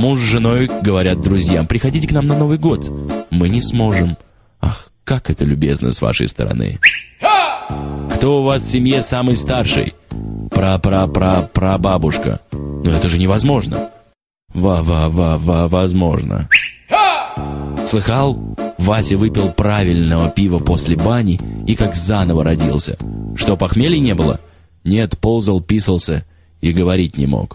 Муж с женой говорят друзьям, приходите к нам на Новый год. Мы не сможем. Ах, как это любезно с вашей стороны. Кто у вас в семье самый старший? Пра-пра-пра-пра-бабушка. Но это же невозможно. Ва-ва-ва-ва, возможно. Слыхал? Вася выпил правильного пива после бани и как заново родился. Что, похмелья не было? Нет, ползал, писался и говорить не мог.